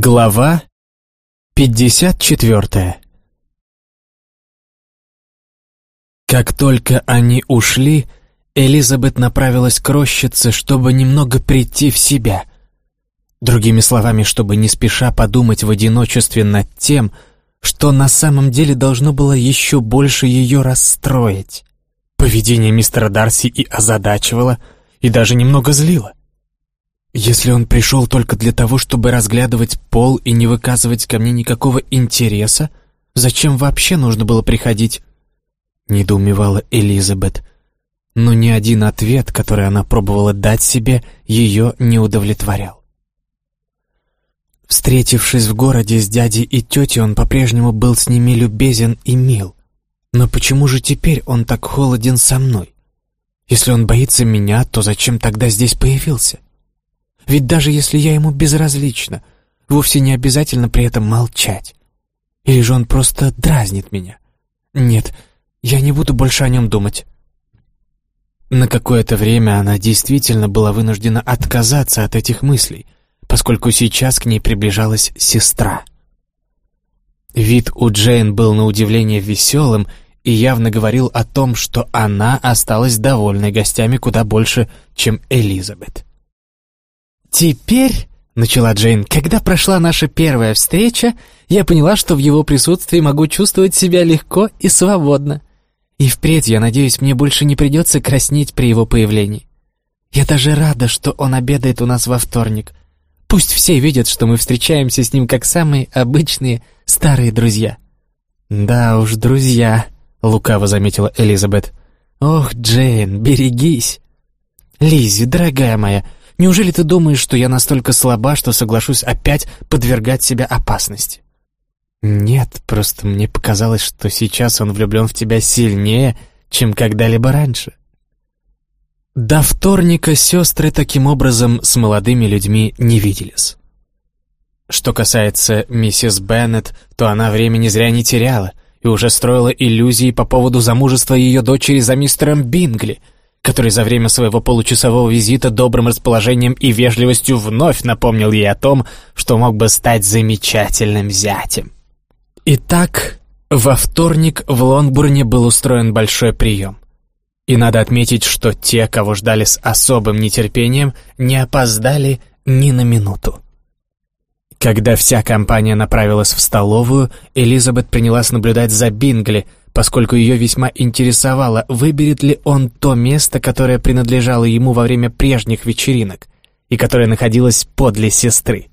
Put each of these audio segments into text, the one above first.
Глава 54 Как только они ушли, Элизабет направилась к рощице, чтобы немного прийти в себя. Другими словами, чтобы не спеша подумать в одиночестве над тем, что на самом деле должно было еще больше ее расстроить. Поведение мистера Дарси и озадачивало, и даже немного злило. Если он пришел только для того, чтобы разглядывать пол и не выказывать ко мне никакого интереса, зачем вообще нужно было приходить? Недоумевала Элизабет. Но ни один ответ, который она пробовала дать себе, ее не удовлетворял. Встретившись в городе с дядей и тетей, он по-прежнему был с ними любезен и мил. Но почему же теперь он так холоден со мной? Если он боится меня, то зачем тогда здесь появился? Ведь даже если я ему безразлична, вовсе не обязательно при этом молчать. Или же он просто дразнит меня? Нет, я не буду больше о нем думать. На какое-то время она действительно была вынуждена отказаться от этих мыслей, поскольку сейчас к ней приближалась сестра. Вид у Джейн был на удивление веселым и явно говорил о том, что она осталась довольной гостями куда больше, чем Элизабет. «Теперь», — начала Джейн, — «когда прошла наша первая встреча, я поняла, что в его присутствии могу чувствовать себя легко и свободно. И впредь, я надеюсь, мне больше не придется краснеть при его появлении. Я даже рада, что он обедает у нас во вторник. Пусть все видят, что мы встречаемся с ним как самые обычные старые друзья». «Да уж, друзья», — лукаво заметила Элизабет. «Ох, Джейн, берегись!» «Лиззи, дорогая моя, Неужели ты думаешь, что я настолько слаба, что соглашусь опять подвергать себя опасности? Нет, просто мне показалось, что сейчас он влюблен в тебя сильнее, чем когда-либо раньше. До вторника сестры таким образом с молодыми людьми не виделись. Что касается миссис Беннет, то она времени зря не теряла и уже строила иллюзии по поводу замужества ее дочери за мистером Бингли — который за время своего получасового визита добрым расположением и вежливостью вновь напомнил ей о том, что мог бы стать замечательным зятем. Итак, во вторник в Лонгбурне был устроен большой прием. И надо отметить, что те, кого ждали с особым нетерпением, не опоздали ни на минуту. Когда вся компания направилась в столовую, Элизабет принялась наблюдать за Бингли, поскольку ее весьма интересовало, выберет ли он то место, которое принадлежало ему во время прежних вечеринок и которое находилось подле сестры.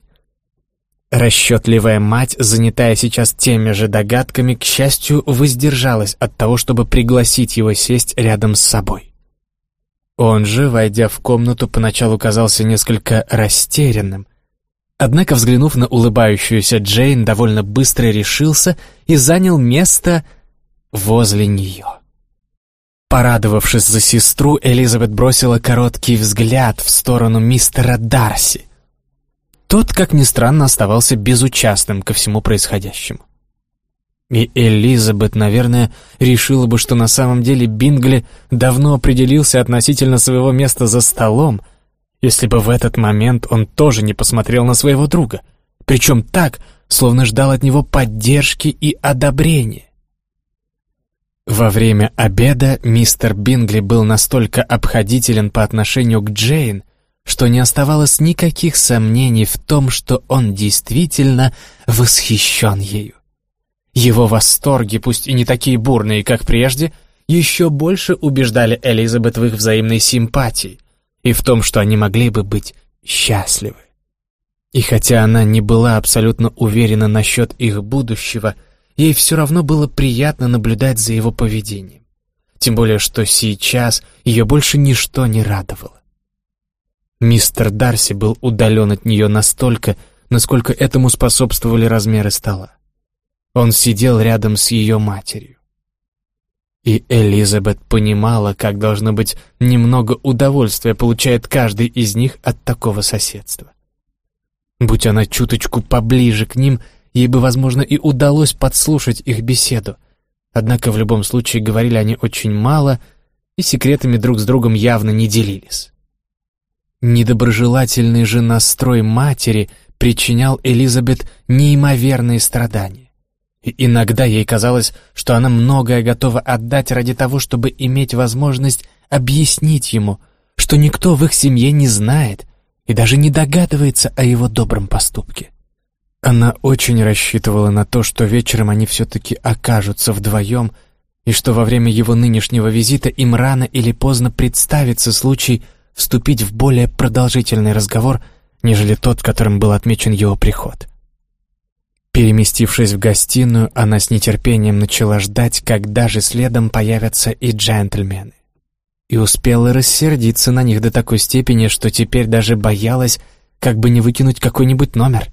Расчетливая мать, занятая сейчас теми же догадками, к счастью, воздержалась от того, чтобы пригласить его сесть рядом с собой. Он же, войдя в комнату, поначалу казался несколько растерянным, однако, взглянув на улыбающуюся Джейн, довольно быстро решился и занял место возле нее. Порадовавшись за сестру, Элизабет бросила короткий взгляд в сторону мистера Дарси. Тот, как ни странно, оставался безучастным ко всему происходящему. И Элизабет, наверное, решила бы, что на самом деле Бингли давно определился относительно своего места за столом, если бы в этот момент он тоже не посмотрел на своего друга, причем так, словно ждал от него поддержки и одобрения. Во время обеда мистер Бингли был настолько обходителен по отношению к Джейн, что не оставалось никаких сомнений в том, что он действительно восхищен ею. Его восторги, пусть и не такие бурные, как прежде, еще больше убеждали Элизабет в их взаимной симпатии и в том, что они могли бы быть счастливы. И хотя она не была абсолютно уверена насчет их будущего, ей все равно было приятно наблюдать за его поведением. Тем более, что сейчас ее больше ничто не радовало. Мистер Дарси был удален от нее настолько, насколько этому способствовали размеры стола. Он сидел рядом с ее матерью. И Элизабет понимала, как должно быть немного удовольствия получает каждый из них от такого соседства. Будь она чуточку поближе к ним, Ей бы, возможно, и удалось подслушать их беседу. Однако в любом случае говорили они очень мало и секретами друг с другом явно не делились. Недоброжелательный же настрой матери причинял Элизабет неимоверные страдания. И иногда ей казалось, что она многое готова отдать ради того, чтобы иметь возможность объяснить ему, что никто в их семье не знает и даже не догадывается о его добром поступке. Она очень рассчитывала на то, что вечером они все-таки окажутся вдвоем, и что во время его нынешнего визита им рано или поздно представится случай вступить в более продолжительный разговор, нежели тот, которым был отмечен его приход. Переместившись в гостиную, она с нетерпением начала ждать, когда же следом появятся и джентльмены. И успела рассердиться на них до такой степени, что теперь даже боялась, как бы не выкинуть какой-нибудь номер.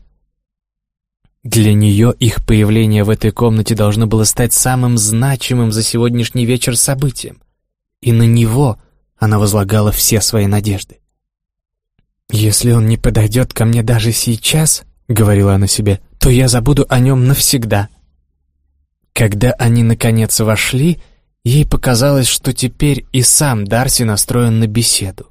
Для нее их появление в этой комнате должно было стать самым значимым за сегодняшний вечер событием. И на него она возлагала все свои надежды. «Если он не подойдет ко мне даже сейчас», — говорила она себе, — «то я забуду о нем навсегда». Когда они, наконец, вошли, ей показалось, что теперь и сам Дарси настроен на беседу.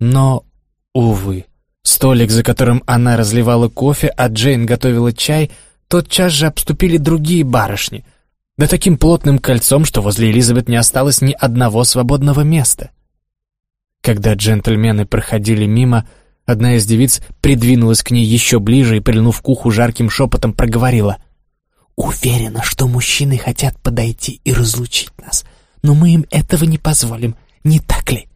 Но, увы, Столик, за которым она разливала кофе, а Джейн готовила чай, тотчас же обступили другие барышни, да таким плотным кольцом, что возле Элизабет не осталось ни одного свободного места. Когда джентльмены проходили мимо, одна из девиц придвинулась к ней еще ближе и, прильнув к уху жарким шепотом, проговорила. «Уверена, что мужчины хотят подойти и разлучить нас, но мы им этого не позволим, не так ли?»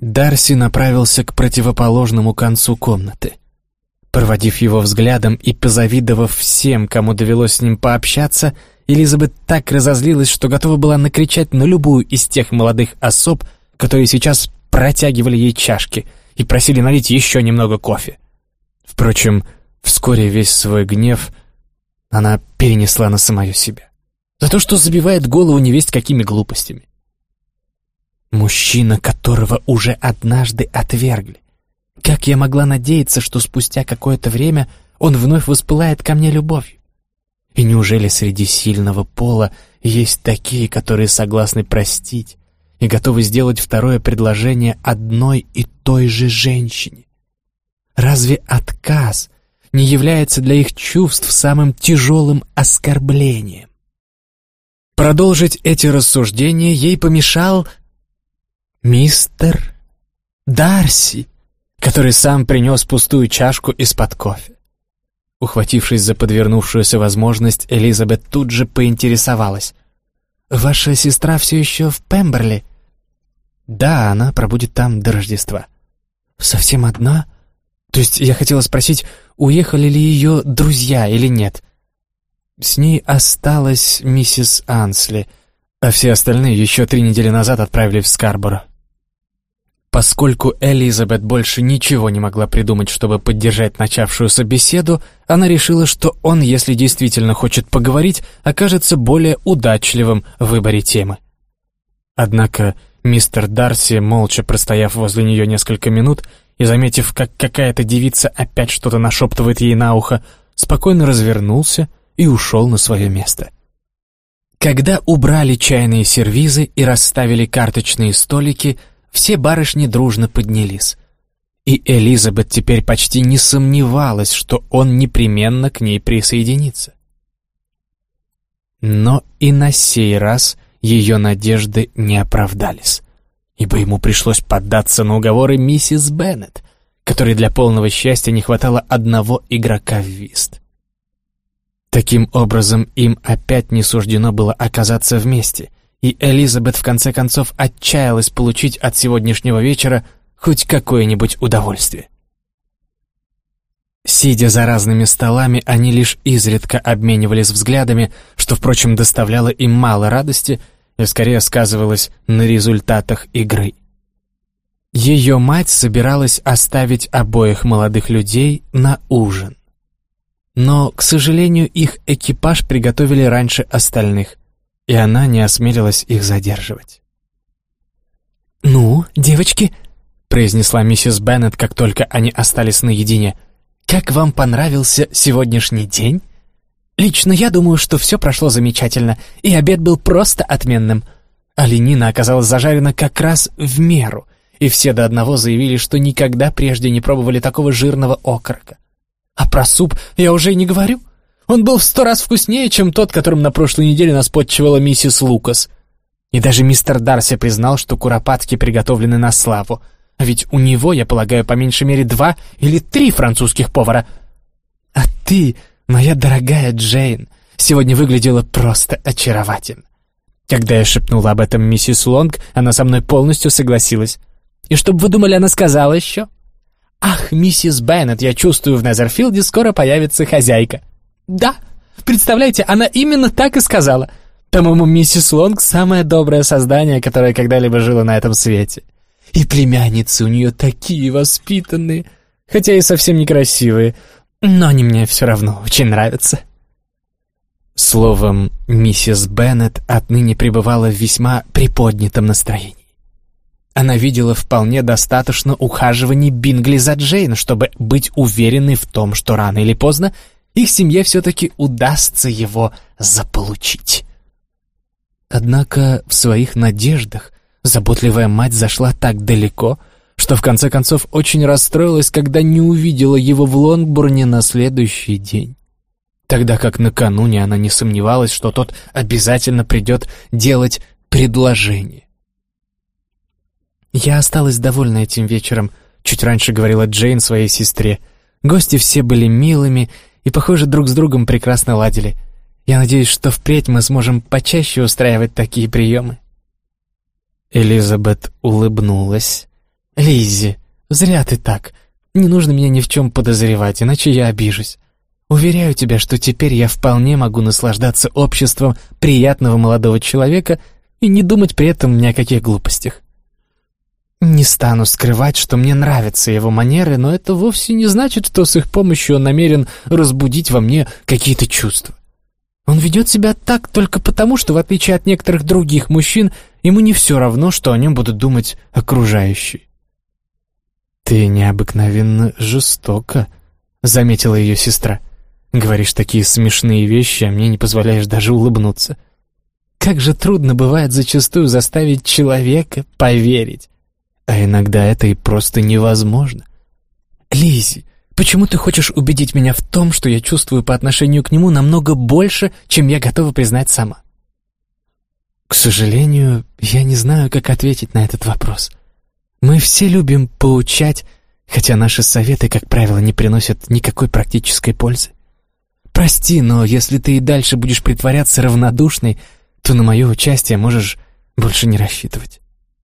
Дарси направился к противоположному концу комнаты. Проводив его взглядом и позавидовав всем, кому довелось с ним пообщаться, Элизабет так разозлилась, что готова была накричать на любую из тех молодых особ, которые сейчас протягивали ей чашки и просили налить еще немного кофе. Впрочем, вскоре весь свой гнев она перенесла на самое себя. За то, что забивает голову невесть какими глупостями. Мужчина, которого уже однажды отвергли. Как я могла надеяться, что спустя какое-то время он вновь воспылает ко мне любовью? И неужели среди сильного пола есть такие, которые согласны простить и готовы сделать второе предложение одной и той же женщине? Разве отказ не является для их чувств самым тяжелым оскорблением? Продолжить эти рассуждения ей помешал мистер Дарси, который сам принес пустую чашку из-под кофе. Ухватившись за подвернувшуюся возможность, Элизабет тут же поинтересовалась. «Ваша сестра все еще в Пемберли?» «Да, она пробудет там до Рождества». «Совсем одна?» «То есть я хотела спросить, уехали ли ее друзья или нет?» «С ней осталась миссис Ансли, а все остальные еще три недели назад отправились в Скарборо». Поскольку Элизабет больше ничего не могла придумать, чтобы поддержать начавшуюся беседу, она решила, что он, если действительно хочет поговорить, окажется более удачливым в выборе темы. Однако мистер Дарси, молча простояв возле нее несколько минут и заметив, как какая-то девица опять что-то нашептывает ей на ухо, спокойно развернулся и ушел на свое место. Когда убрали чайные сервизы и расставили карточные столики, все барышни дружно поднялись. И Элизабет теперь почти не сомневалась, что он непременно к ней присоединится. Но и на сей раз ее надежды не оправдались, ибо ему пришлось поддаться на уговоры миссис Беннет, которой для полного счастья не хватало одного игрока в вист. Таким образом, им опять не суждено было оказаться вместе, и Элизабет в конце концов отчаялась получить от сегодняшнего вечера хоть какое-нибудь удовольствие. Сидя за разными столами, они лишь изредка обменивались взглядами, что, впрочем, доставляло им мало радости и скорее сказывалось на результатах игры. Ее мать собиралась оставить обоих молодых людей на ужин. Но, к сожалению, их экипаж приготовили раньше остальных, и она не осмелилась их задерживать. «Ну, девочки», — произнесла миссис Беннет, как только они остались наедине, «как вам понравился сегодняшний день?» «Лично я думаю, что все прошло замечательно, и обед был просто отменным. Оленина оказалась зажарена как раз в меру, и все до одного заявили, что никогда прежде не пробовали такого жирного окорока. А про суп я уже и не говорю. Он был в сто раз вкуснее, чем тот, которым на прошлой неделе нас подчивала миссис Лукас. И даже мистер Дарси признал, что куропатки приготовлены на славу. А ведь у него, я полагаю, по меньшей мере два или три французских повара. А ты, моя дорогая Джейн, сегодня выглядела просто очаровательно. Когда я шепнула об этом миссис Лонг, она со мной полностью согласилась. И чтобы вы думали, она сказала еще? «Ах, миссис Беннет, я чувствую, в Незерфилде скоро появится хозяйка». «Да, представляете, она именно так и сказала. По-моему, миссис Лонг — самое доброе создание, которое когда-либо жило на этом свете. И племянницы у нее такие воспитанные, хотя и совсем некрасивые, но они мне все равно очень нравятся». Словом, миссис Беннет отныне пребывала в весьма приподнятом настроении. Она видела вполне достаточно ухаживаний Бингли за Джейн, чтобы быть уверенной в том, что рано или поздно их семье все-таки удастся его заполучить. Однако в своих надеждах заботливая мать зашла так далеко, что в конце концов очень расстроилась, когда не увидела его в Лонгбурне на следующий день. Тогда как накануне она не сомневалась, что тот обязательно придет делать предложение. «Я осталась довольна этим вечером», — чуть раньше говорила Джейн своей сестре. «Гости все были милыми и, похоже, друг с другом прекрасно ладили. Я надеюсь, что впредь мы сможем почаще устраивать такие приемы». Элизабет улыбнулась. «Лиззи, зря ты так. Не нужно меня ни в чем подозревать, иначе я обижусь. Уверяю тебя, что теперь я вполне могу наслаждаться обществом приятного молодого человека и не думать при этом ни о каких глупостях. Не стану скрывать, что мне нравятся его манеры, но это вовсе не значит, что с их помощью он намерен разбудить во мне какие-то чувства. Он ведет себя так только потому, что, в отличие от некоторых других мужчин, ему не все равно, что о нем будут думать окружающие. «Ты необыкновенно жестоко», — заметила ее сестра. «Говоришь такие смешные вещи, а мне не позволяешь даже улыбнуться. Как же трудно бывает зачастую заставить человека поверить. А иногда это и просто невозможно. Лизи, почему ты хочешь убедить меня в том, что я чувствую по отношению к нему намного больше, чем я готова признать сама? К сожалению, я не знаю, как ответить на этот вопрос. Мы все любим поучать, хотя наши советы, как правило, не приносят никакой практической пользы. Прости, но если ты и дальше будешь притворяться равнодушной, то на мое участие можешь больше не рассчитывать.